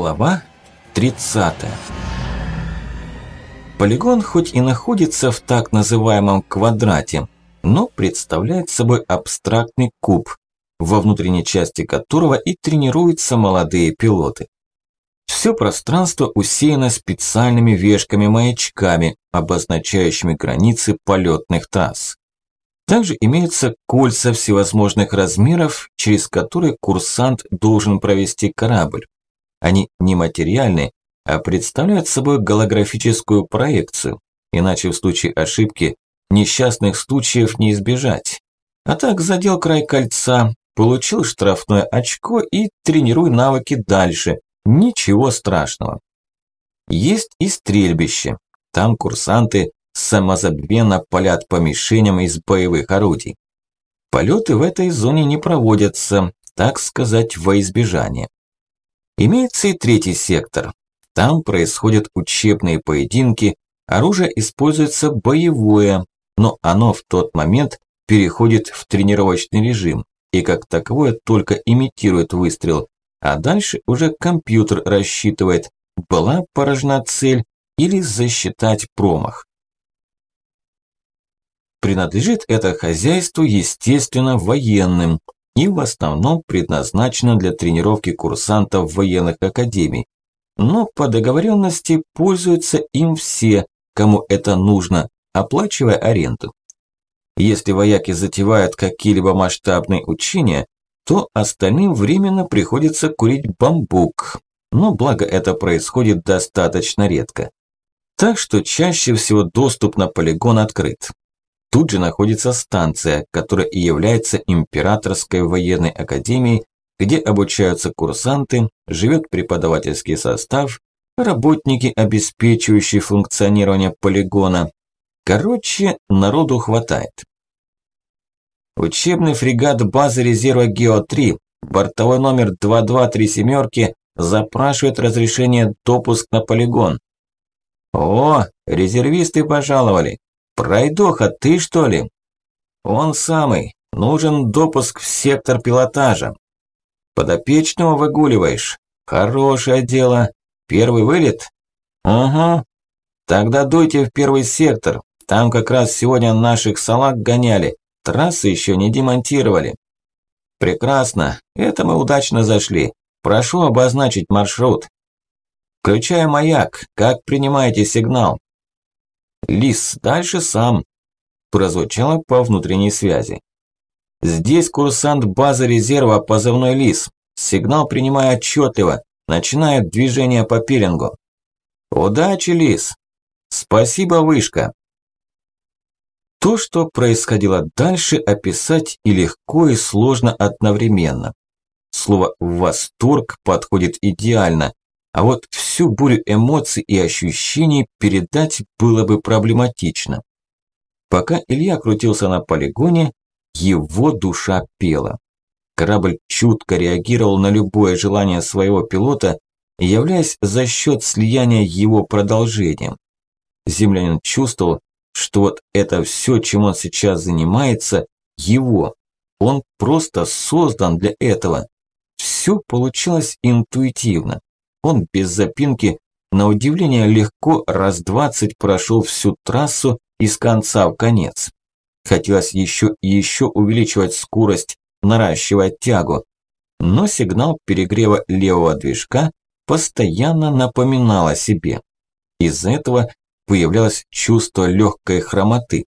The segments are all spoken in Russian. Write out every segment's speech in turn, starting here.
Глава 30 Полигон хоть и находится в так называемом квадрате, но представляет собой абстрактный куб, во внутренней части которого и тренируются молодые пилоты. Все пространство усеяно специальными вешками-маячками, обозначающими границы полетных трасс. Также имеются кольца всевозможных размеров, через которые курсант должен провести корабль. Они не материальны, а представляют собой голографическую проекцию, иначе в случае ошибки несчастных случаев не избежать. А так задел край кольца, получил штрафное очко и тренируй навыки дальше, ничего страшного. Есть и стрельбище, там курсанты самозабвенно палят по мишеням из боевых орудий. Полеты в этой зоне не проводятся, так сказать, во избежание. Имеется и третий сектор. Там происходят учебные поединки, оружие используется боевое, но оно в тот момент переходит в тренировочный режим и как таковое только имитирует выстрел, а дальше уже компьютер рассчитывает, была поражена цель или засчитать промах. Принадлежит это хозяйство, естественно, военным, и в основном предназначена для тренировки курсантов военных академий. Но по договоренности пользуются им все, кому это нужно, оплачивая аренду. Если вояки затевают какие-либо масштабные учения, то остальным временно приходится курить бамбук, но благо это происходит достаточно редко. Так что чаще всего доступ на полигон открыт. Тут же находится станция, которая и является императорской военной академией, где обучаются курсанты, живет преподавательский состав, работники, обеспечивающие функционирование полигона. Короче, народу хватает. Учебный фрегат базы резерва Гео-3, бортовой номер 2237 запрашивает разрешение допуск на полигон. О, резервисты пожаловали. «Пройдоха, ты что ли?» «Он самый. Нужен допуск в сектор пилотажа». «Подопечного выгуливаешь? Хорошее дело. Первый вылет?» «Угу. Тогда дуйте в первый сектор. Там как раз сегодня наших салак гоняли. Трассы еще не демонтировали». «Прекрасно. Это мы удачно зашли. Прошу обозначить маршрут». «Включаю маяк. Как принимаете сигнал?» Лис, дальше сам. Прозвучало по внутренней связи. Здесь курсант базы резерва позывной Лис. Сигнал принимаю отчетливо. Начинает движение по пилингу. Удачи, Лис. Спасибо, вышка. То, что происходило дальше, описать и легко, и сложно одновременно. Слово «восторг» подходит идеально. А вот всю бурю эмоций и ощущений передать было бы проблематично. Пока Илья крутился на полигоне, его душа пела. Корабль чутко реагировал на любое желание своего пилота, являясь за счет слияния его продолжением. Землянин чувствовал, что вот это все, чем он сейчас занимается, его. Он просто создан для этого. Все получилось интуитивно. Он без запинки, на удивление легко, раз двадцать прошел всю трассу из конца в конец. Хотелось еще и еще увеличивать скорость, наращивать тягу. Но сигнал перегрева левого движка постоянно напоминал о себе. Из-за этого появлялось чувство легкой хромоты.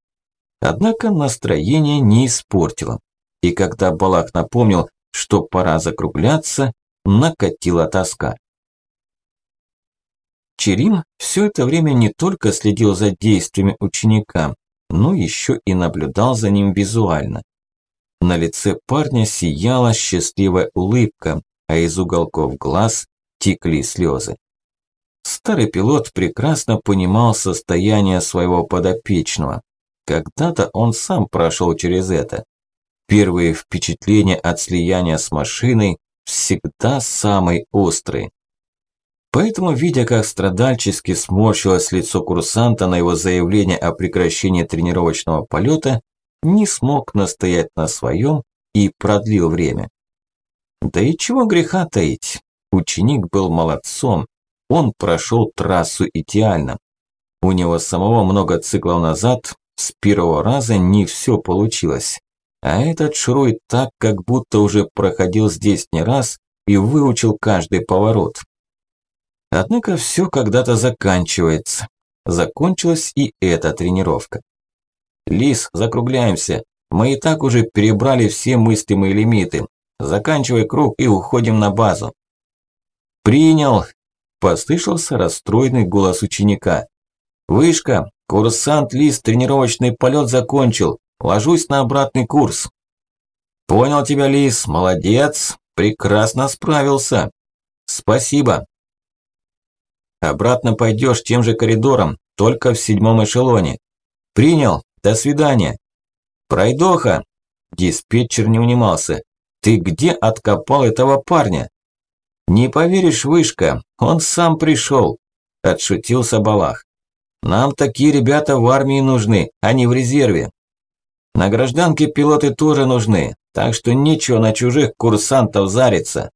Однако настроение не испортило. И когда Балак напомнил, что пора закругляться, накатила тоска. Черим все это время не только следил за действиями ученика, но еще и наблюдал за ним визуально. На лице парня сияла счастливая улыбка, а из уголков глаз текли слезы. Старый пилот прекрасно понимал состояние своего подопечного. Когда-то он сам прошел через это. Первые впечатления от слияния с машиной всегда самые острые. Поэтому, видя, как страдальчески сморщилось лицо курсанта на его заявление о прекращении тренировочного полета, не смог настоять на своем и продлил время. Да и чего греха таить. Ученик был молодцом, он прошел трассу идеально. У него самого много циклов назад с первого раза не все получилось. А этот шруй так, как будто уже проходил здесь не раз и выучил каждый поворот. Однако все когда-то заканчивается. Закончилась и эта тренировка. Лис, закругляемся. Мы и так уже перебрали все мыслимые лимиты. Заканчивай круг и уходим на базу. Принял. Послышался расстроенный голос ученика. Вышка, курсант Лис тренировочный полет закончил. Ложусь на обратный курс. Понял тебя, Лис, молодец. Прекрасно справился. Спасибо. Обратно пойдешь тем же коридором, только в седьмом эшелоне. Принял. До свидания. Пройдоха. Диспетчер не унимался. Ты где откопал этого парня? Не поверишь, Вышка, он сам пришел. Отшутился Балах. Нам такие ребята в армии нужны, а не в резерве. На гражданке пилоты тоже нужны, так что нечего на чужих курсантов зариться.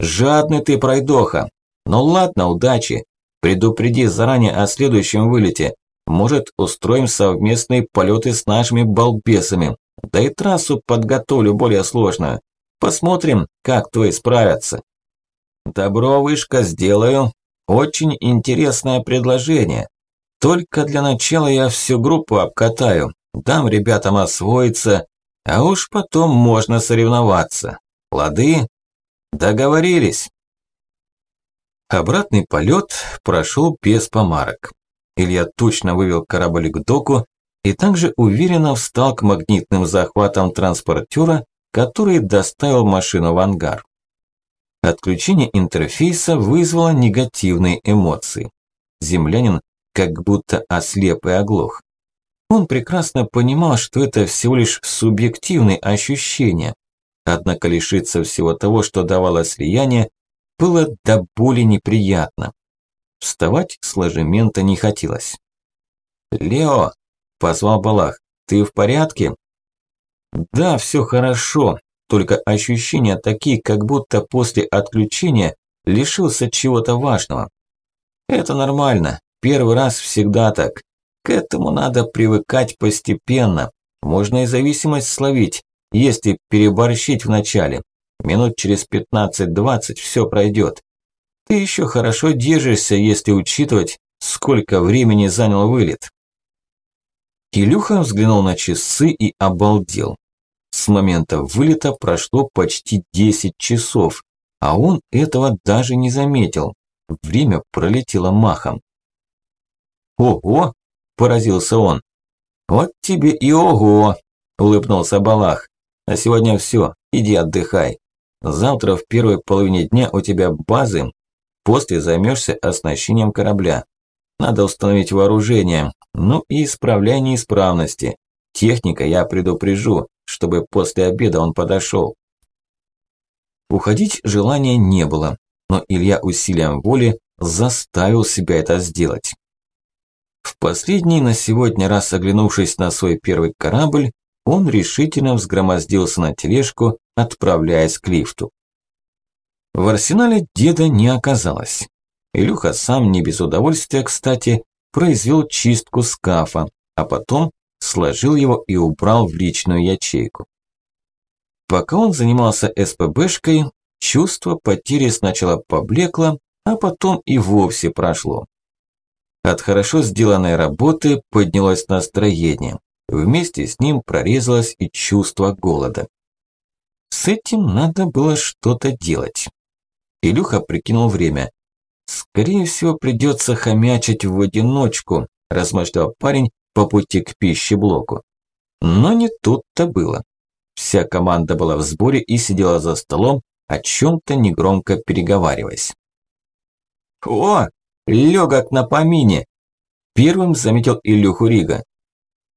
Жадный ты, пройдоха. Ну ладно, удачи. Предупреди заранее о следующем вылете. Может, устроим совместные полеты с нашими балбесами. Да и трассу подготовлю более сложную. Посмотрим, как твои справятся. Добро, вышка, сделаю. Очень интересное предложение. Только для начала я всю группу обкатаю. Дам ребятам освоиться, а уж потом можно соревноваться. Лады? Договорились. Обратный полет прошел без помарок. Илья точно вывел корабль к доку и также уверенно встал к магнитным захватам транспортера, который доставил машину в ангар. Отключение интерфейса вызвало негативные эмоции. Землянин как будто ослеп и оглох. Он прекрасно понимал, что это всего лишь субъективные ощущения, однако лишиться всего того, что давало слияние, было до боли неприятно. Вставать с ложемента не хотелось. «Лео!» – позвал Балах. «Ты в порядке?» «Да, все хорошо, только ощущения такие, как будто после отключения лишился чего-то важного. Это нормально, первый раз всегда так. К этому надо привыкать постепенно. Можно и зависимость словить, если переборщить вначале. Минут через 15-20 все пройдет. Ты еще хорошо держишься, если учитывать, сколько времени занял вылет. Илюха взглянул на часы и обалдел. С момента вылета прошло почти 10 часов, а он этого даже не заметил. Время пролетело махом. «Ого!» – поразился он. «Вот тебе и ого!» – улыбнулся Балах. «На сегодня все, иди отдыхай. Завтра в первой половине дня у тебя базы, после займешься оснащением корабля. Надо установить вооружение, ну и исправляй неисправности. Техника я предупрежу, чтобы после обеда он подошел. Уходить желания не было, но Илья усилием воли заставил себя это сделать. В последний на сегодня раз оглянувшись на свой первый корабль, он решительно взгромоздился на тележку, отправляясь к лифту. В арсенале деда не оказалось. Илюха сам не без удовольствия, кстати, произвел чистку скафа, а потом сложил его и убрал в личную ячейку. Пока он занимался СПБшкой, чувство потери сначала поблекло, а потом и вовсе прошло. От хорошо сделанной работы поднялось настроение. Вместе с ним прорезалось и чувство голода. С этим надо было что-то делать. Илюха прикинул время. Скорее всего, придется хомячить в одиночку, размышлял парень по пути к пищеблоку. Но не тут-то было. Вся команда была в сборе и сидела за столом, о чем-то негромко переговариваясь. «О, легок на помине!» Первым заметил Илюху Рига.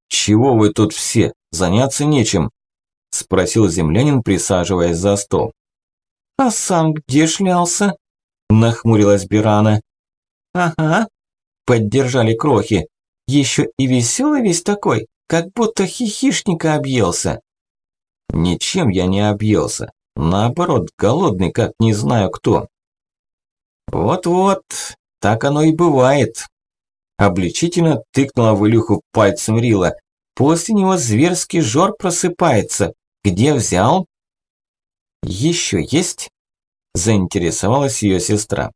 «Чего вы тут все? Заняться нечем?» – спросил землянин, присаживаясь за стол. «А сам где шлялся?» – нахмурилась Бирана. «Ага», – поддержали крохи. «Еще и веселый весь такой, как будто хихишника объелся». «Ничем я не объелся. Наоборот, голодный, как не знаю кто. Вот-вот, так оно и бывает. Обличительно тыкнула в Илюху пальцем Рила. После него зверский жор просыпается. Где взял? Еще есть? Заинтересовалась ее сестра.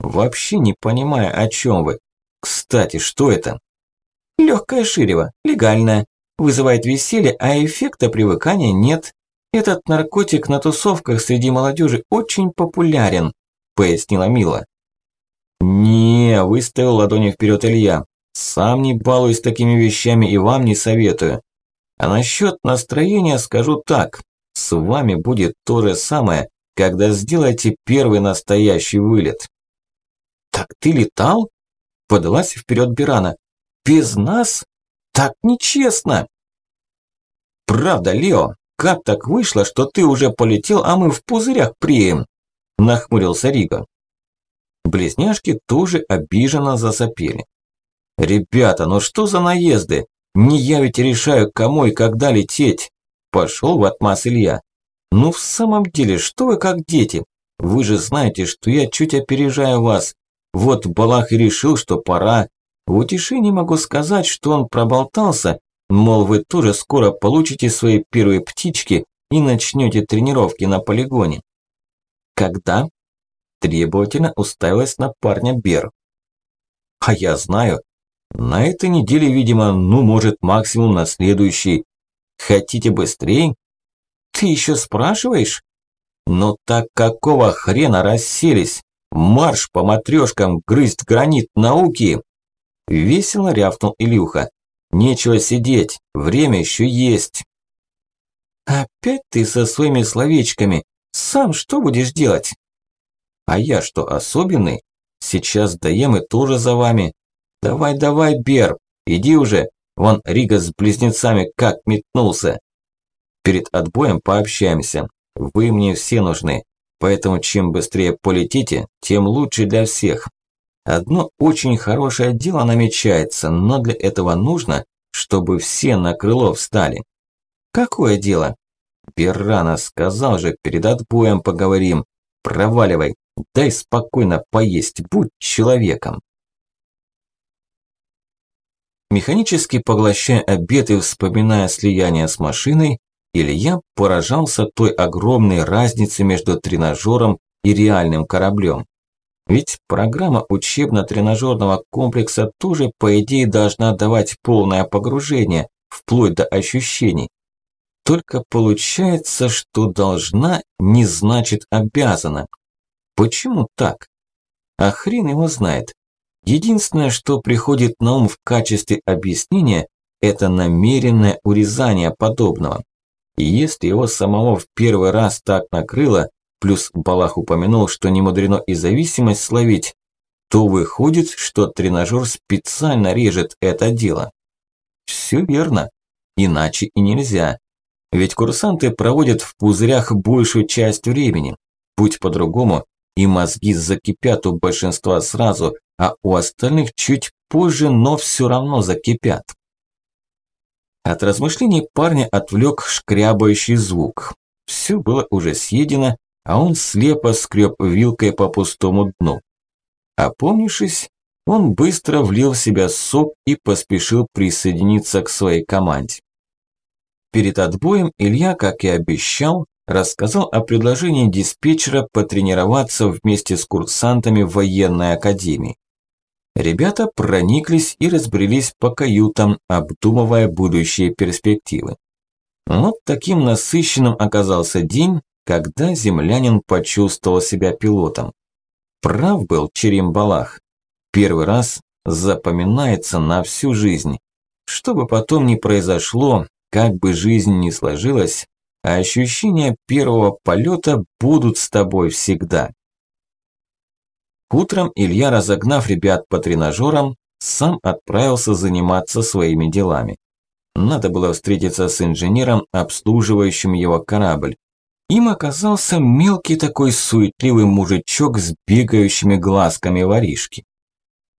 Вообще не понимая, о чем вы. Кстати, что это? Легкое ширево, легальное. Вызывает веселье, а эффекта привыкания нет. Этот наркотик на тусовках среди молодежи очень популярен, пояснила Мила. «Не», – выставил ладони вперед Илья. «Сам не балуюсь такими вещами и вам не советую. А насчет настроения скажу так. С вами будет то же самое, когда сделаете первый настоящий вылет». «Так ты летал?» – подалась вперед Бирана. «Без нас? Так нечестно!» «Правда, Лео, как так вышло, что ты уже полетел, а мы в пузырях прием?» – нахмурился Рига. Близняшки тоже обиженно засопели. «Ребята, ну что за наезды? Не я ведь решаю, кому и когда лететь!» Пошел в отмаз Илья. «Ну в самом деле, что вы как дети? Вы же знаете, что я чуть опережаю вас. Вот Балах и решил, что пора. В утешении могу сказать, что он проболтался, мол, вы тоже скоро получите свои первые птички и начнете тренировки на полигоне. Когда? Требовательно уставилась на парня Бер. А я знаю. На этой неделе, видимо, ну, может, максимум на следующий. Хотите быстрее? Ты еще спрашиваешь? Ну так какого хрена расселись? Марш по матрешкам грызть гранит науки! Весело рявкнул Илюха. Нечего сидеть, время еще есть. Опять ты со своими словечками. Сам что будешь делать? А я что, особенный? Сейчас доем и тоже за вами. Давай, давай, Бер, иди уже. Вон Рига с близнецами как метнулся. Перед отбоем пообщаемся. Вы мне все нужны. Поэтому чем быстрее полетите, тем лучше для всех. Одно очень хорошее дело намечается, но для этого нужно, чтобы все на крыло встали. Какое дело? Беррана сказал же, перед отбоем поговорим. Проваливай, Дай спокойно поесть, будь человеком. Механически поглощая обед и вспоминая слияние с машиной, Илья поражался той огромной разницей между тренажером и реальным кораблем. Ведь программа учебно-тренажерного комплекса тоже, по идее, должна давать полное погружение, вплоть до ощущений. Только получается, что должна не значит обязана. Почему так? А хрен его знает. Единственное, что приходит на ум в качестве объяснения, это намеренное урезание подобного. И если его самого в первый раз так накрыло, плюс Балах упомянул, что не мудрено и зависимость словить, то выходит, что тренажер специально режет это дело. Все верно, иначе и нельзя. Ведь курсанты проводят в пузырях большую часть времени. Будь по-другому, и мозги закипят у большинства сразу, а у остальных чуть позже, но все равно закипят. От размышлений парня отвлек шкрябающий звук. Все было уже съедено, а он слепо скреб вилкой по пустому дну. Опомнившись, он быстро влил в себя сок и поспешил присоединиться к своей команде. Перед отбоем Илья, как и обещал, рассказал о предложении диспетчера потренироваться вместе с курсантами военной академии. Ребята прониклись и разбрелись по каютам, обдумывая будущие перспективы. Вот таким насыщенным оказался день, когда землянин почувствовал себя пилотом. Прав был Черембалах. Первый раз запоминается на всю жизнь. Что бы потом ни произошло, как бы жизнь ни сложилась, а ощущения первого полета будут с тобой всегда. Утром Илья, разогнав ребят по тренажерам, сам отправился заниматься своими делами. Надо было встретиться с инженером, обслуживающим его корабль. Им оказался мелкий такой суетливый мужичок с бегающими глазками воришки.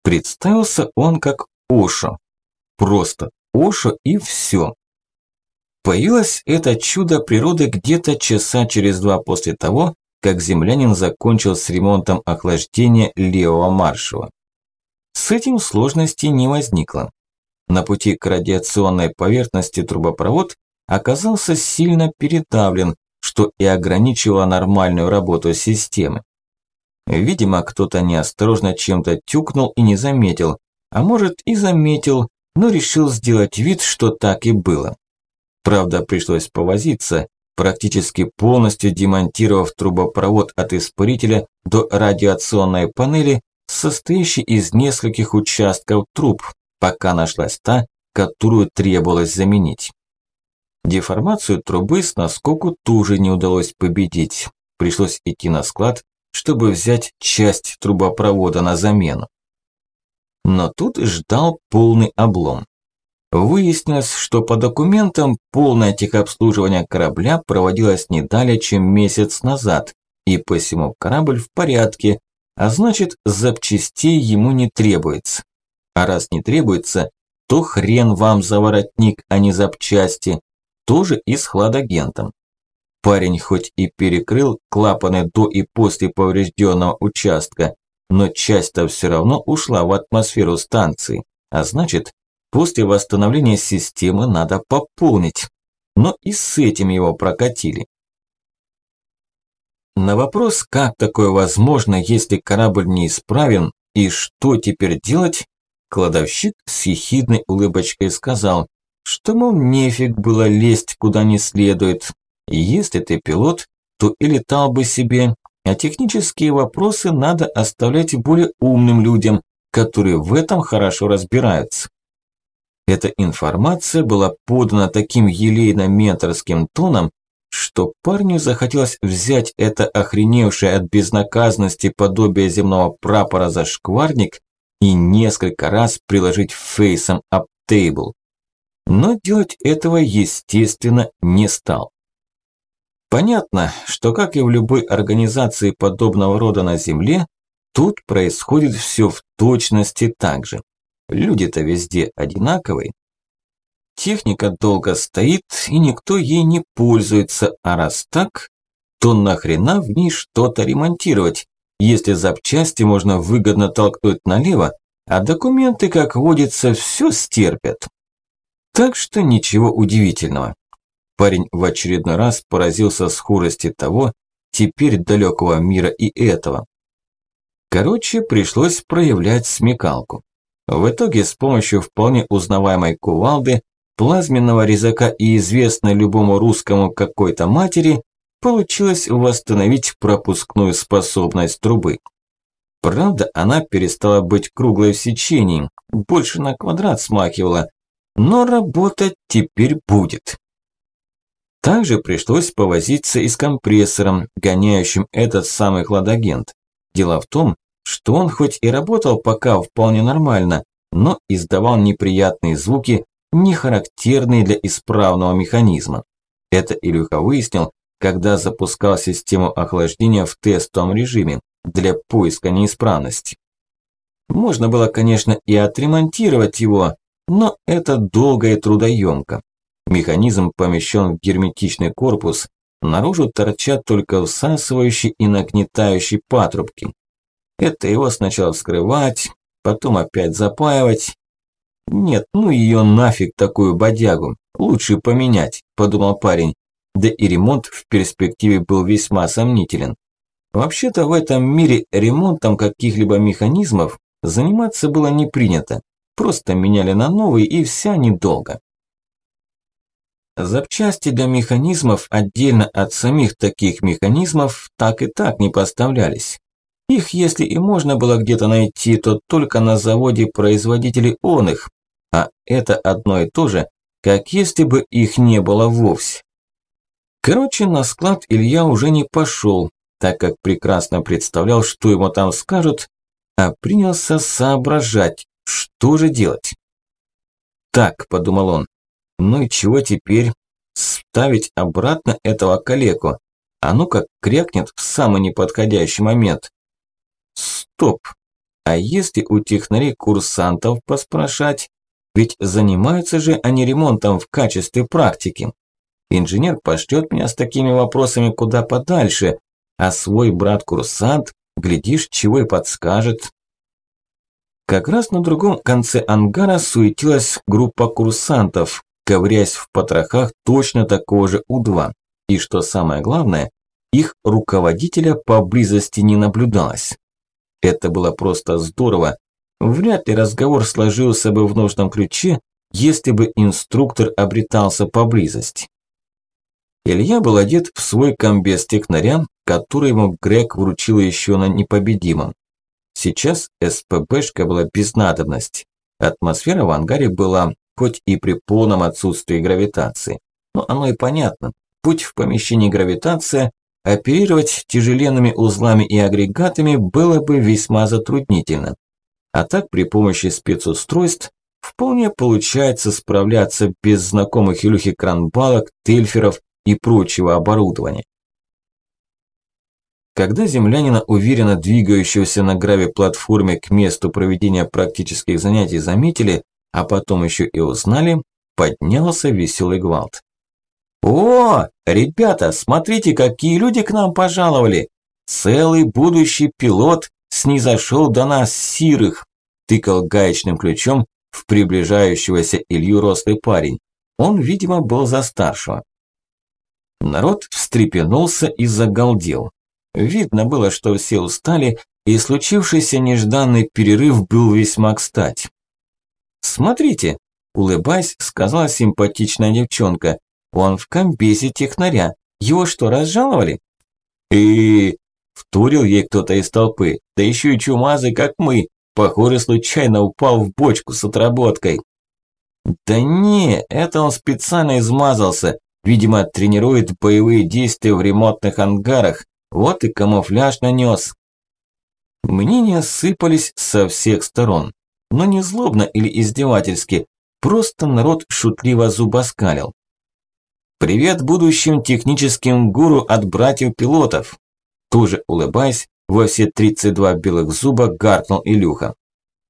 Представился он как Ошо. Просто Ошо и все. Появилось это чудо природы где-то часа через два после того, как землянин закончил с ремонтом охлаждения левого маршева. С этим сложностей не возникло. На пути к радиационной поверхности трубопровод оказался сильно передавлен, что и ограничивало нормальную работу системы. Видимо, кто-то неосторожно чем-то тюкнул и не заметил, а может и заметил, но решил сделать вид, что так и было. Правда, пришлось повозиться, практически полностью демонтировав трубопровод от испарителя до радиационной панели, состоящей из нескольких участков труб, пока нашлась та, которую требовалось заменить. Деформацию трубы с наскоку тоже не удалось победить. Пришлось идти на склад, чтобы взять часть трубопровода на замену. Но тут ждал полный облом. Выяснилось, что по документам полное техобслуживание корабля проводилось не далее, чем месяц назад, и посему корабль в порядке, а значит запчастей ему не требуется. А раз не требуется, то хрен вам за воротник, а не запчасти, тоже и с хладагентом. Парень хоть и перекрыл клапаны до и после поврежденного участка, но часть-то все равно ушла в атмосферу станции, а значит, После восстановления системы надо пополнить. Но и с этим его прокатили. На вопрос, как такое возможно, если корабль неисправен и что теперь делать, кладовщик с ехидной улыбочкой сказал, что, мол, нефиг было лезть куда не следует. Если ты пилот, то и летал бы себе, а технические вопросы надо оставлять более умным людям, которые в этом хорошо разбираются. Эта информация была подана таким елейно-менторским тоном, что парню захотелось взять это охреневшее от безнаказанности подобие земного прапора за шкварник и несколько раз приложить фейсом об тейбл. Но делать этого, естественно, не стал. Понятно, что как и в любой организации подобного рода на Земле, тут происходит все в точности так же. Люди-то везде одинаковые. Техника долго стоит, и никто ей не пользуется, а раз так, то нахрена в ней что-то ремонтировать, если запчасти можно выгодно толкнуть налево, а документы, как водится, все стерпят. Так что ничего удивительного. Парень в очередной раз поразился скорости того, теперь далекого мира и этого. Короче, пришлось проявлять смекалку. В итоге с помощью вполне узнаваемой кувалды, плазменного резака и известной любому русскому какой-то матери получилось восстановить пропускную способность трубы. Правда, она перестала быть круглой в сечении, больше на квадрат смахивала, но работать теперь будет. Также пришлось повозиться и с компрессором, гоняющим этот самый хладагент. Дело в том, что он хоть и работал пока вполне нормально, но издавал неприятные звуки, не характерные для исправного механизма. Это Илюха выяснил, когда запускал систему охлаждения в тестовом режиме для поиска неисправности. Можно было, конечно, и отремонтировать его, но это долго и трудоемко. Механизм помещен в герметичный корпус, наружу торчат только всасывающие и нагнетающие патрубки. Это его сначала вскрывать, потом опять запаивать. Нет, ну ее нафиг такую бодягу, лучше поменять, подумал парень. Да и ремонт в перспективе был весьма сомнителен. Вообще-то в этом мире ремонтом каких-либо механизмов заниматься было не принято. Просто меняли на новые и вся недолго. Запчасти для механизмов отдельно от самих таких механизмов так и так не поставлялись. Их, если и можно было где-то найти, то только на заводе производителей он их, а это одно и то же, как если бы их не было вовсе. Короче, на склад Илья уже не пошел, так как прекрасно представлял, что ему там скажут, а принялся соображать, что же делать. Так, подумал он, ну и чего теперь? Ставить обратно этого калеку. А ну как крякнет в самый неподходящий момент. Стоп. А если у технарей курсантов поспрашать? Ведь занимаются же они ремонтом в качестве практики. Инженер пошлет меня с такими вопросами куда подальше, а свой брат-курсант, глядишь, чего и подскажет. Как раз на другом конце ангара суетилась группа курсантов, ковыряясь в потрохах точно такого же У-2. И что самое главное, их руководителя поблизости не наблюдалось. Это было просто здорово. Вряд ли разговор сложился бы в нужном ключе, если бы инструктор обретался поблизости. Илья был одет в свой комбез технаря, который ему Грег вручил еще на непобедимом. Сейчас СПБшка была без надобности. Атмосфера в ангаре была, хоть и при полном отсутствии гравитации. Но оно и понятно. Путь в помещении гравитация, оперировать тяжеленными узлами и агрегатами было бы весьма затруднительно. А так при помощи спецустройств вполне получается справляться без знакомых Илюхи кранбалок, тельферов и прочего оборудования. Когда землянина, уверенно двигающегося на граве-платформе к месту проведения практических занятий заметили, а потом еще и узнали, поднялся веселый гвалт. «О, ребята, смотрите, какие люди к нам пожаловали! Целый будущий пилот снизошел до нас сирых!» тыкал гаечным ключом в приближающегося Илью рослый парень. Он, видимо, был за старшего. Народ встрепенулся и загалдел. Видно было, что все устали, и случившийся нежданный перерыв был весьма кстати. «Смотрите», – улыбаясь, сказала симпатичная девчонка, – «он в комбезе технаря. Его что, разжаловали?» и втурил ей кто-то из толпы, да еще и чумазый, как мы, похоже, случайно упал в бочку с отработкой. Да не, это он специально измазался, Видимо, тренирует боевые действия в ремонтных ангарах. Вот и камуфляж нанес. Мнения сыпались со всех сторон. Но не злобно или издевательски. Просто народ шутливо зубоскалил. «Привет будущим техническим гуру от братьев-пилотов!» Тоже улыбаясь, во все 32 белых зуба гаркнул Илюха.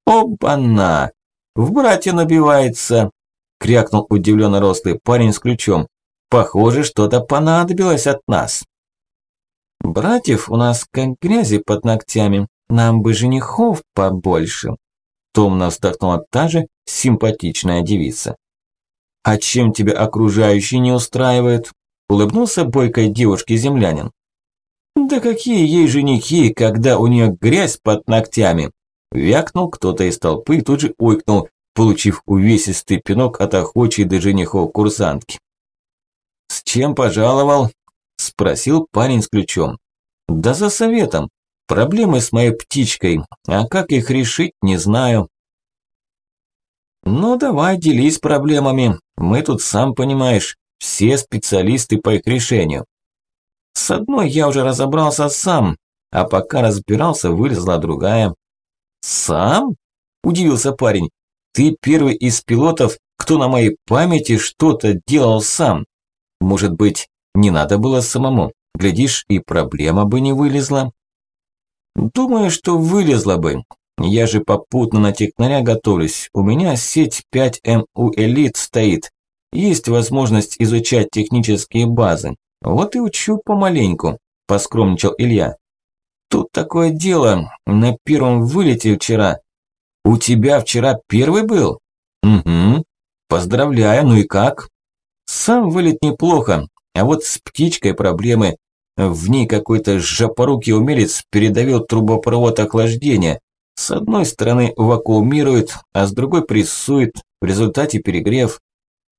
«Опа-на! В братья набивается!» Крякнул удивленно рослый парень с ключом. Похоже, что-то понадобилось от нас. Братьев у нас как грязи под ногтями, нам бы женихов побольше. Томно вздохнула та же симпатичная девица. А чем тебя окружающие не устраивают? Улыбнулся бойкой девушке землянин. Да какие ей женихи, когда у нее грязь под ногтями? Вякнул кто-то из толпы и тут же ойкнул, получив увесистый пинок от охочей до женихов курсантки. «С чем пожаловал?» – спросил парень с ключом. «Да за советом. Проблемы с моей птичкой, а как их решить, не знаю». «Ну давай, делись проблемами. Мы тут, сам понимаешь, все специалисты по их решению». С одной я уже разобрался сам, а пока разбирался, вылезла другая. «Сам?» – удивился парень. «Ты первый из пилотов, кто на моей памяти что-то делал сам. Может быть, не надо было самому? Глядишь, и проблема бы не вылезла. Думаю, что вылезла бы. Я же попутно на технаря готовлюсь. У меня сеть 5МУ Элит стоит. Есть возможность изучать технические базы. Вот и учу помаленьку, поскромничал Илья. Тут такое дело, на первом вылете вчера. У тебя вчера первый был? Угу. Поздравляю, ну и как? Сам вылет неплохо, а вот с птичкой проблемы. В ней какой-то жопорукий умелец передавил трубопровод охлаждения. С одной стороны вакуумирует, а с другой прессует, в результате перегрев.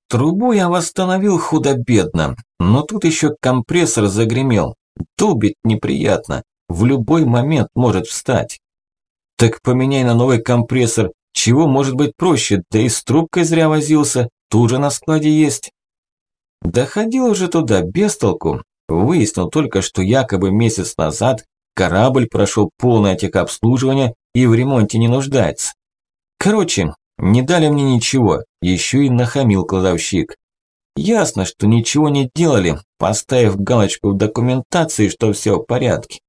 Трубу я восстановил худо-бедно, но тут еще компрессор загремел. Долбить неприятно, в любой момент может встать. Так поменяй на новый компрессор, чего может быть проще, да и с трубкой зря возился, тут же на складе есть. Доходил уже туда без толку. Выяснил только, что якобы месяц назад корабль прошел полное техобслуживание и в ремонте не нуждается. Короче, не дали мне ничего, еще и нахамил кладовщик. Ясно, что ничего не делали, поставив галочку в документации, что все в порядке.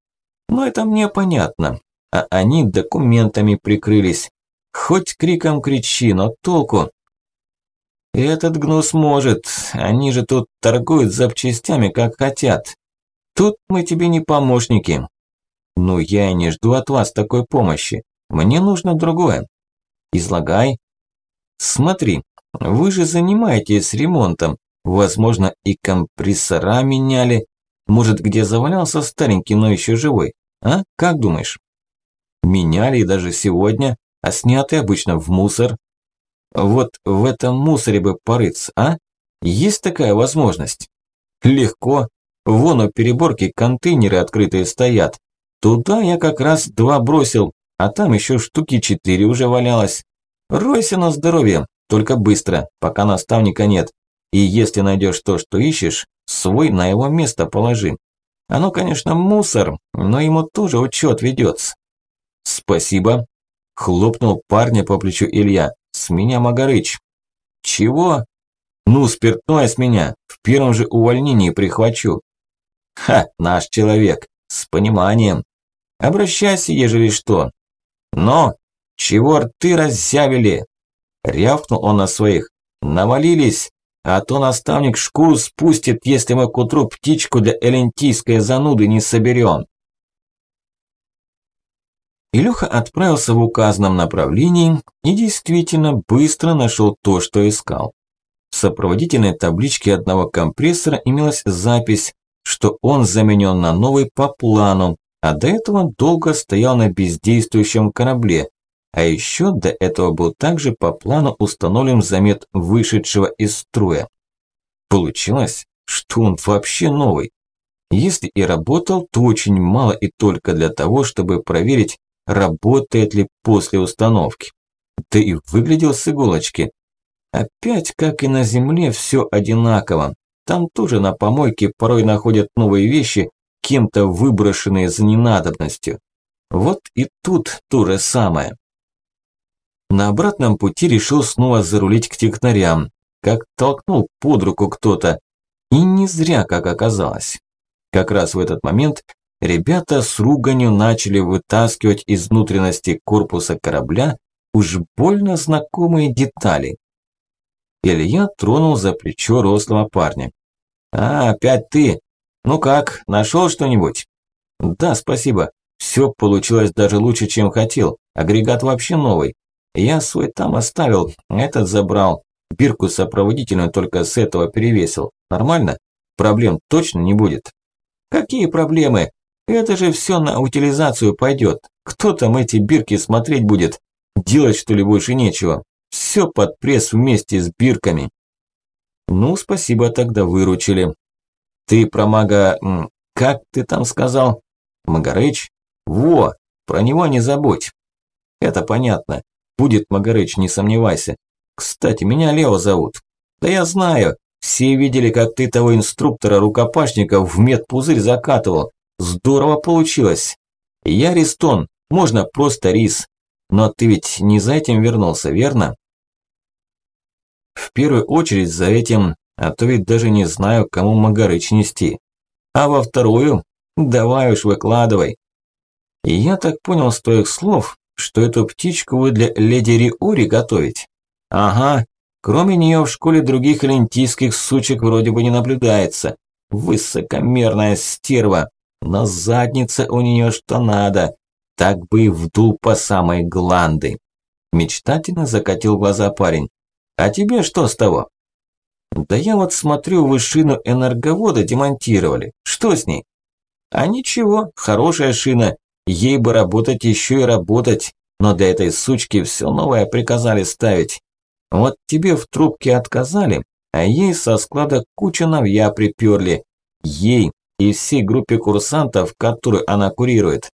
Но это мне понятно, а они документами прикрылись. Хоть криком кричи, но толку «Этот гнус может. Они же тут торгуют запчастями, как хотят». Тут мы тебе не помощники. Ну, я и не жду от вас такой помощи. Мне нужно другое. Излагай. Смотри, вы же занимаетесь ремонтом. Возможно, и компрессора меняли. Может, где завалялся старенький, но еще живой. А? Как думаешь? Меняли даже сегодня, а снятый обычно в мусор. Вот в этом мусоре бы порыться, а? Есть такая возможность? Легко. Вон у переборки контейнеры открытые стоят. Туда я как раз два бросил, а там еще штуки четыре уже валялось. Ройся на здоровье, только быстро, пока наставника нет. И если найдешь то, что ищешь, свой на его место положи. Оно, конечно, мусор, но ему тоже учет ведется. Спасибо. Хлопнул парня по плечу Илья. С меня Магарыч. Чего? Ну, спиртное с меня. В первом же увольнении прихвачу. Ха, наш человек. С пониманием. Обращайся, ежели что. Но, чего рты раззявили? Рявкнул он на своих. Навалились, а то наставник шкуру спустит, если мы к утру птичку для элентийской зануды не соберем. Илюха отправился в указанном направлении и действительно быстро нашел то, что искал. В сопроводительной табличке одного компрессора имелась запись, что он заменен на новый по плану, а до этого долго стоял на бездействующем корабле, а еще до этого был также по плану установлен замет вышедшего из строя. Получилось, что он вообще новый. Если и работал, то очень мало и только для того, чтобы проверить, работает ли после установки. Да и выглядел с иголочки. Опять, как и на земле, все одинаково. Там тоже на помойке порой находят новые вещи, кем-то выброшенные за ненадобностью. Вот и тут то же самое. На обратном пути решил снова зарулить к технарям, как толкнул под руку кто-то. И не зря, как оказалось. Как раз в этот момент ребята с руганью начали вытаскивать из внутренности корпуса корабля уж больно знакомые детали. Илья тронул за плечо рослого парня. «А, опять ты? Ну как, нашел что-нибудь?» «Да, спасибо. Все получилось даже лучше, чем хотел. Агрегат вообще новый. Я свой там оставил, этот забрал. Бирку сопроводительную только с этого перевесил. Нормально? Проблем точно не будет?» «Какие проблемы? Это же все на утилизацию пойдет. Кто там эти бирки смотреть будет? Делать что ли больше нечего? Все под пресс вместе с бирками». Ну, спасибо, тогда выручили. Ты про мага... Как ты там сказал? Магарыч? Во, про него не забудь. Это понятно. Будет Магарыч, не сомневайся. Кстати, меня Лео зовут. Да я знаю. Все видели, как ты того инструктора-рукопашника в медпузырь закатывал. Здорово получилось. Я Ристон, можно просто Рис. Но ты ведь не за этим вернулся, верно? В первую очередь за этим, а то ведь даже не знаю, кому Магарыч нести. А во вторую, давай уж выкладывай. И я так понял с твоих слов, что эту птичку вы для леди Риури готовить. Ага, кроме нее в школе других лентийских сучек вроде бы не наблюдается. Высокомерная стерва, но задница у нее что надо. Так бы и вдул по самой гланды. Мечтательно закатил глаза парень. А тебе что с того? Да я вот смотрю, вы шину энерговода демонтировали. Что с ней? А ничего, хорошая шина. Ей бы работать еще и работать. Но для этой сучки все новое приказали ставить. Вот тебе в трубке отказали, а ей со склада куча новья приперли. Ей и всей группе курсантов, которую она курирует.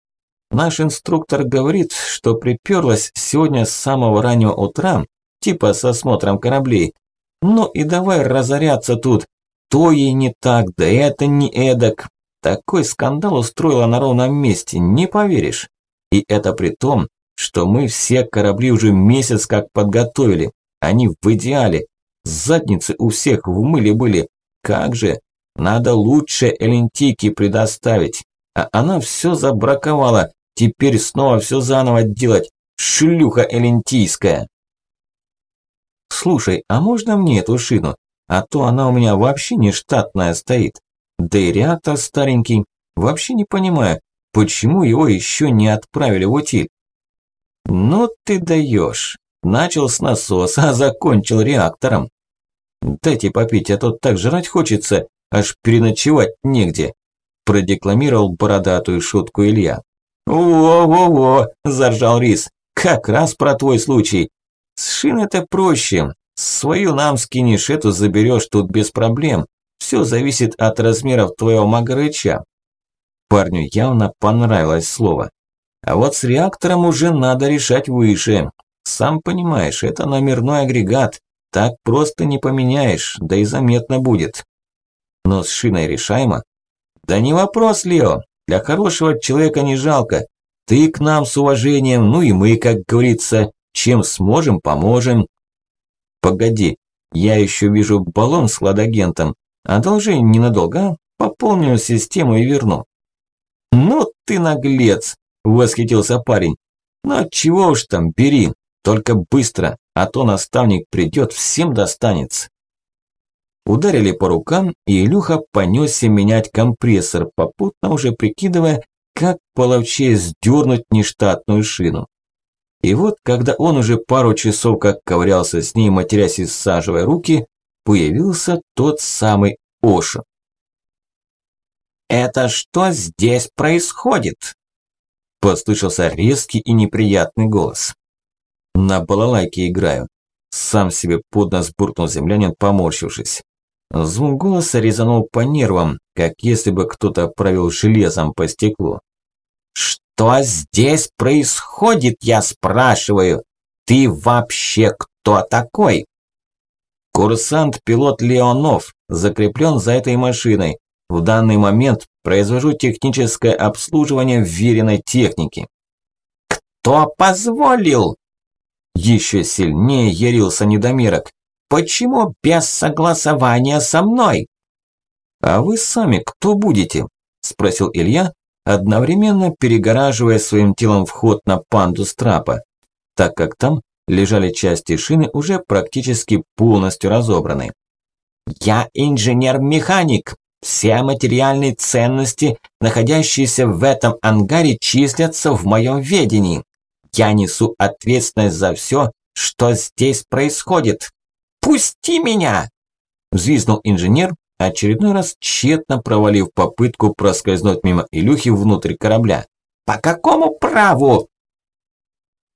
Наш инструктор говорит, что приперлась сегодня с самого раннего утра типа с осмотром кораблей. Ну и давай разоряться тут. То ей не так, да это не эдак. Такой скандал устроила на ровном месте, не поверишь. И это при том, что мы все корабли уже месяц как подготовили. Они в идеале. Задницы у всех в мыле были. Как же? Надо лучше элентики предоставить. А она все забраковала. Теперь снова все заново делать. Шлюха элентийская. «Слушай, а можно мне эту шину? А то она у меня вообще не штатная стоит. Да и реактор старенький. Вообще не понимаю, почему его еще не отправили в утиль. Ну ты даешь. Начал с насоса, а закончил реактором. Дайте попить, а то так жрать хочется, аж переночевать негде. Продекламировал бородатую шутку Илья. «Во-во-во!» – заржал Рис. «Как раз про твой случай. С шиной-то проще. Свою нам скинешь, эту заберешь тут без проблем. Все зависит от размеров твоего магарыча». Парню явно понравилось слово. А вот с реактором уже надо решать выше. Сам понимаешь, это номерной агрегат. Так просто не поменяешь, да и заметно будет. Но с шиной решаемо. Да не вопрос, Лео. Для хорошего человека не жалко. Ты к нам с уважением, ну и мы, как говорится, чем сможем, поможем. Погоди, я еще вижу баллон с хладагентом. Одолжи ненадолго, а? Пополню систему и верну. Ну ты наглец, восхитился парень. Ну чего уж там, бери, только быстро, а то наставник придет, всем достанется. Ударили по рукам, и Илюха понесся менять компрессор, попутно уже прикидывая, как половче сдернуть нештатную шину. И вот, когда он уже пару часов как ковырялся с ней, матерясь и саживая руки, появился тот самый Оша. «Это что здесь происходит?» Послышался резкий и неприятный голос. «На балалайке играю», сам себе под нос буркнул землянин, поморщившись. Звук голоса резанул по нервам, как если бы кто-то провел железом по стеклу. «Что здесь происходит, я спрашиваю? Ты вообще кто такой?» «Курсант-пилот Леонов, закреплен за этой машиной. В данный момент произвожу техническое обслуживание вверенной техники». «Кто позволил?» Еще сильнее ярился недомерок. Почему без согласования со мной? А вы сами кто будете? Спросил Илья, одновременно перегораживая своим телом вход на панду страпа, так как там лежали части шины уже практически полностью разобраны. «Я инженер-механик. Все материальные ценности, находящиеся в этом ангаре, числятся в моем ведении. Я несу ответственность за все, что здесь происходит. «Пусти меня!» Взвизнул инженер, очередной раз тщетно провалив попытку проскользнуть мимо Илюхи внутрь корабля. «По какому праву?»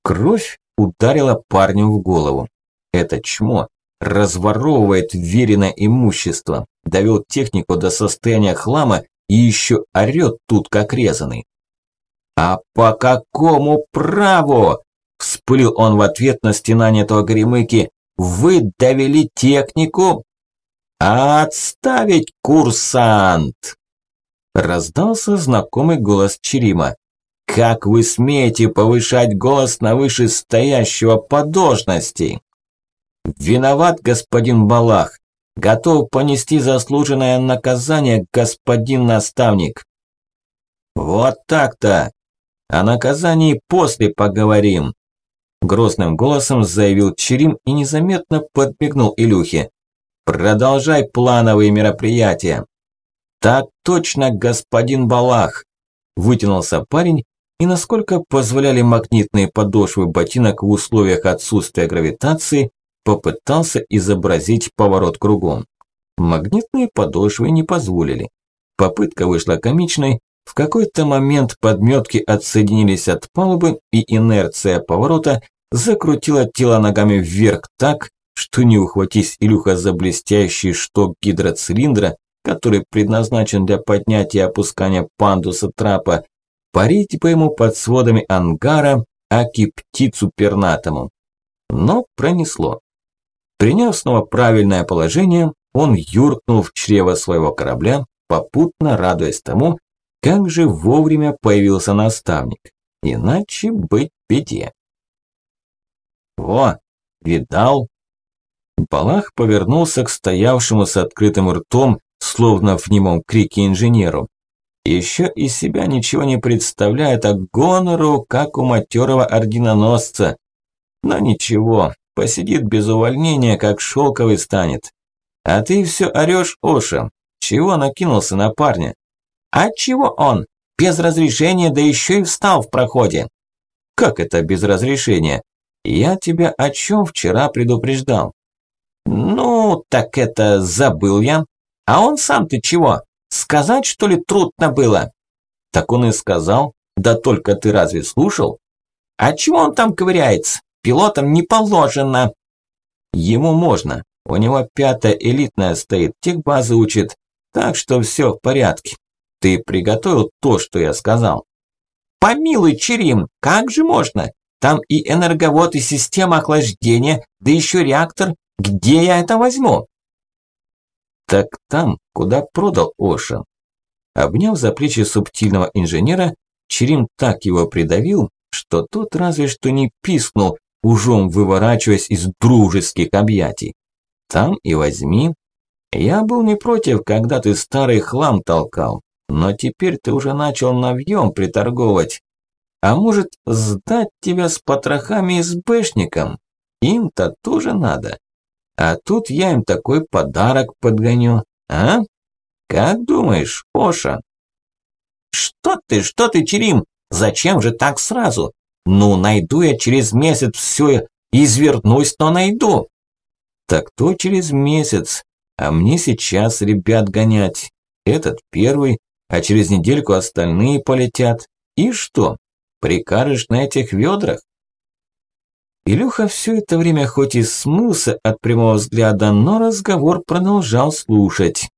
Кровь ударила парню в голову. Это чмо разворовывает веренное имущество, довел технику до состояния хлама и еще орет тут как резанный. «А по какому праву?» – вспылил он в ответ на стенание этого гремыки. Вы довели технику? Отставить, курсант! Раздался знакомый голос Черима. Как вы смеете повышать голос на вышестоящего по должности? Виноват господин Балах. Готов понести заслуженное наказание, господин наставник. Вот так-то. О наказании после поговорим. Грозным голосом заявил Черим и незаметно подмигнул Илюхе. «Продолжай плановые мероприятия». «Так точно, господин Балах!» Вытянулся парень и, насколько позволяли магнитные подошвы ботинок в условиях отсутствия гравитации, попытался изобразить поворот кругом. Магнитные подошвы не позволили. Попытка вышла комичной, в какой-то момент подметки отсоединились от палубы, и инерция поворота закрутила тело ногами вверх так, что не ухватись Илюха за блестящий шток гидроцилиндра, который предназначен для поднятия и опускания пандуса трапа, парить бы ему под сводами ангара, аки птицу пернатому. Но пронесло. Приняв снова правильное положение, он юркнул в чрево своего корабля, попутно радуясь тому, как же вовремя появился наставник. Иначе быть беде. «О, видал?» Балах повернулся к стоявшему с открытым ртом, словно в немом крике инженеру. Еще из себя ничего не представляет, а гонору, как у матерого орденоносца. Но ничего, посидит без увольнения, как шелковый станет. А ты все орешь, Оша. Чего накинулся на парня? А чего он? Без разрешения, да еще и встал в проходе. Как это без разрешения? Я тебя о чем вчера предупреждал? Ну, так это забыл я. А он сам ты чего? Сказать, что ли, трудно было? Так он и сказал. Да только ты разве слушал? А чего он там ковыряется? Пилотам не положено. Ему можно. У него пятая элитная стоит, техбазы учит. Так что все в порядке. Ты приготовил то, что я сказал? Помилуй, Черим, как же можно? Там и энерговод, и система охлаждения, да еще реактор. Где я это возьму? Так там, куда продал Ошен. Обняв за плечи субтильного инженера, Черим так его придавил, что тот разве что не пискнул, ужом выворачиваясь из дружеских объятий. Там и возьми. Я был не против, когда ты старый хлам толкал, но теперь ты уже начал навьем приторговать. А может, сдать тебя с потрохами и с бэшником? Им-то тоже надо. А тут я им такой подарок подгоню, а? Как думаешь, Оша? Что ты, что ты, Черим? Зачем же так сразу? Ну, найду я через месяц все, извернусь, но найду. Так то через месяц, а мне сейчас ребят гонять. Этот первый, а через недельку остальные полетят. И что, прикажешь на этих ведрах? Илюха все это время хоть и смылся от прямого взгляда, но разговор продолжал слушать.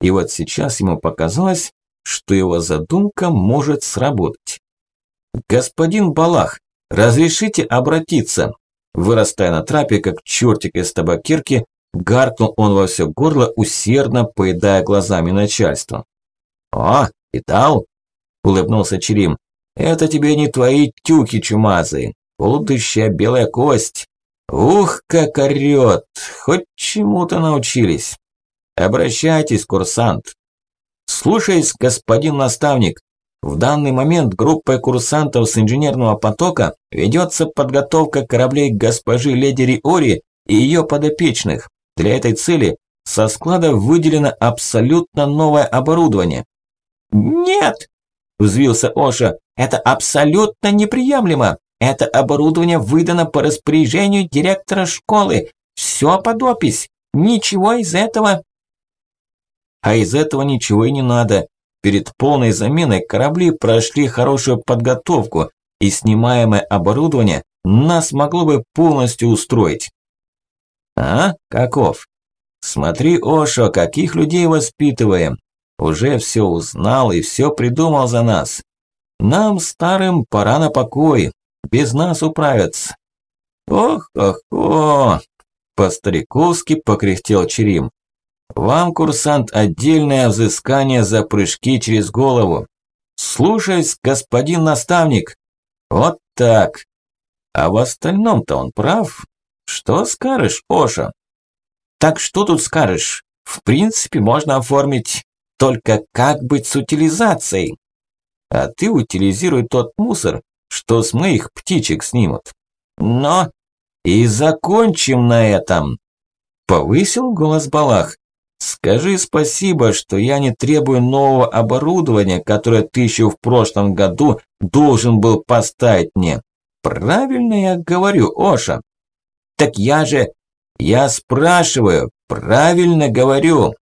И вот сейчас ему показалось, что его задумка может сработать. «Господин Балах, разрешите обратиться?» Вырастая на трапе, как чертик из табакерки, гаркнул он во все горло, усердно поедая глазами начальство. «О, видал?» – улыбнулся Черим. «Это тебе не твои тюки чумазые будущая белая кость. Ух, как орёт! Хоть чему-то научились. Обращайтесь, курсант. Слушаюсь, господин наставник. В данный момент группой курсантов с инженерного потока ведется подготовка кораблей госпожи леди Риори и ее подопечных. Для этой цели со склада выделено абсолютно новое оборудование. «Нет!» – взвился Оша. «Это абсолютно неприемлемо! Это оборудование выдано по распоряжению директора школы. Все под опись. Ничего из этого. А из этого ничего и не надо. Перед полной заменой корабли прошли хорошую подготовку, и снимаемое оборудование нас могло бы полностью устроить. А, каков? Смотри, Ошо, каких людей воспитываем. Уже все узнал и все придумал за нас. Нам, старым, пора на покой, без нас управятся. Ох-ох-ох, по-стариковски покряхтел Черим. Вам, курсант, отдельное взыскание за прыжки через голову. Слушаюсь, господин наставник. Вот так. А в остальном-то он прав. Что скажешь, Оша? Так что тут скажешь? В принципе, можно оформить. Только как быть с утилизацией? А ты утилизируй тот мусор, что с моих птичек снимут. Но и закончим на этом. Повысил голос Балах. Скажи спасибо, что я не требую нового оборудования, которое ты еще в прошлом году должен был поставить мне. Правильно я говорю, Оша? Так я же... Я спрашиваю, правильно говорю.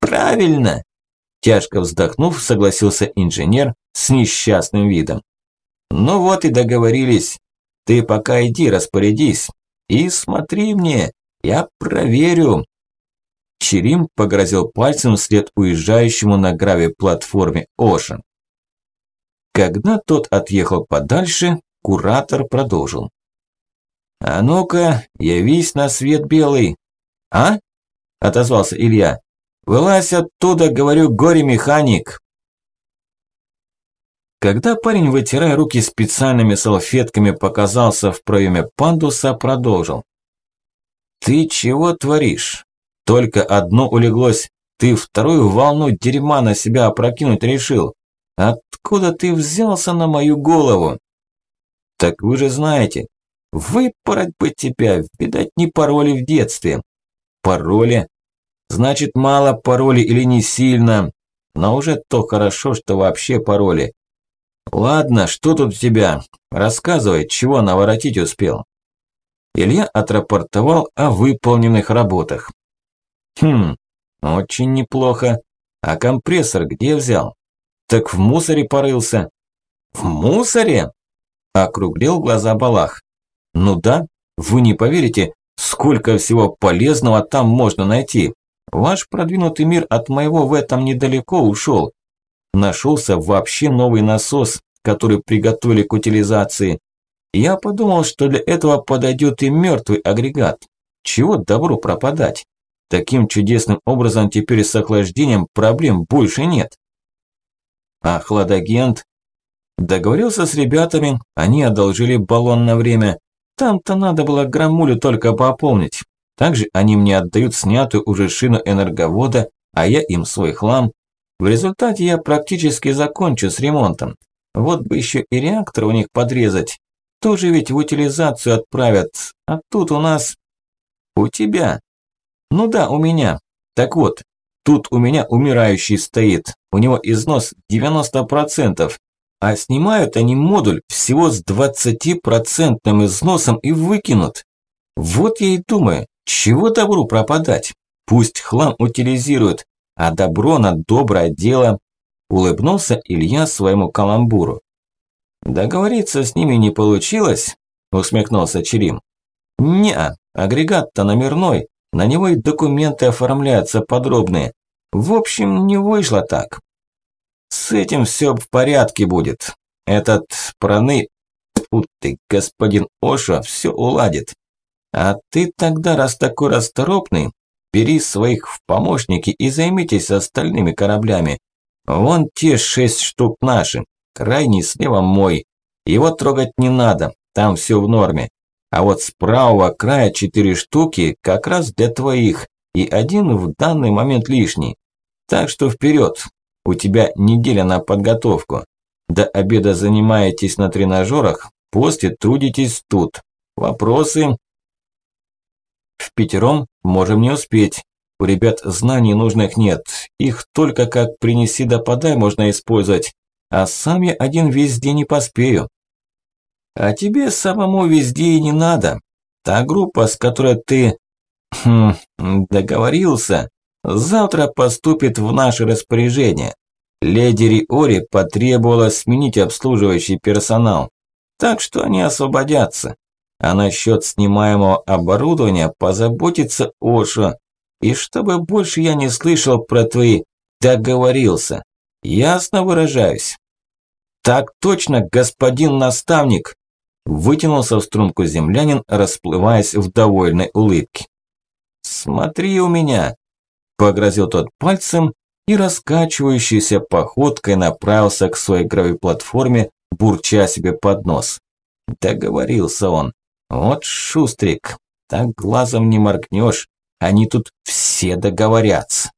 Правильно. Тяжко вздохнув, согласился инженер с несчастным видом. Ну вот и договорились. Ты пока иди распорядись. И смотри мне, я проверю. Черим погрозил пальцем вслед уезжающему на граве платформе Ошен. Когда тот отъехал подальше, куратор продолжил. «А ну-ка, явись на свет белый!» «А?» – отозвался Илья. «Вылазь оттуда, говорю, горе-механик!» Когда парень, вытирая руки специальными салфетками, показался в проеме пандуса, продолжил. «Ты чего творишь? Только одно улеглось. Ты вторую волну дерьма на себя опрокинуть решил. Откуда ты взялся на мою голову?» «Так вы же знаете, выпороть бы тебя, видать, не пароли в детстве». «Пароли? Значит, мало пароли или не сильно. Но уже то хорошо, что вообще пароли. Ладно, что тут у тебя? Рассказывай, чего наворотить успел. Илья отрапортовал о выполненных работах. Хм, очень неплохо. А компрессор где взял? Так в мусоре порылся. В мусоре? Округлил глаза Балах. Ну да, вы не поверите, сколько всего полезного там можно найти. Ваш продвинутый мир от моего в этом недалеко ушел. Нашелся вообще новый насос, который приготовили к утилизации. Я подумал, что для этого подойдет и мертвый агрегат. Чего добру пропадать? Таким чудесным образом теперь с охлаждением проблем больше нет. А хладагент? Договорился с ребятами, они одолжили баллон на время. Там-то надо было граммулю только пополнить. Также они мне отдают снятую уже шину энерговода, а я им свой хлам. В результате я практически закончу с ремонтом. Вот бы еще и реактор у них подрезать. Тоже ведь в утилизацию отправят. А тут у нас... У тебя. Ну да, у меня. Так вот, тут у меня умирающий стоит. У него износ 90%. А снимают они модуль всего с 20% износом и выкинут. Вот я и думаю, чего добру пропадать? Пусть хлам утилизируют, а добро на доброе дело. Улыбнулся Илья своему каламбуру. Договориться с ними не получилось, усмехнулся Черим. Не, агрегат-то номерной, на него и документы оформляются подробные. В общем, не вышло так. С этим все в порядке будет. Этот праны... Фу ты, господин Оша, все уладит. А ты тогда, раз такой расторопный, бери своих в помощники и займитесь остальными кораблями. Вон те шесть штук наши, крайний слева мой. Его трогать не надо, там все в норме. А вот с правого края четыре штуки как раз для твоих, и один в данный момент лишний. Так что вперед, у тебя неделя на подготовку. До обеда занимаетесь на тренажерах, после трудитесь тут. Вопросы? В пятером можем не успеть. У ребят знаний нужных нет. Их только как принеси да подай можно использовать. А сам я один везде не поспею. А тебе самому везде и не надо. Та группа, с которой ты хм, договорился, завтра поступит в наше распоряжение. Леди Риори потребовала сменить обслуживающий персонал, так что они освободятся. А насчет снимаемого оборудования позаботится Оша. И чтобы больше я не слышал про твои «договорился». Ясно выражаюсь? Так точно, господин наставник. Вытянулся в струнку землянин, расплываясь в довольной улыбке. «Смотри у меня!» Погрозил тот пальцем и раскачивающейся походкой направился к своей гравиплатформе, бурча себе под нос. Договорился он. Вот шустрик, так глазом не моргнешь, они тут все договорятся.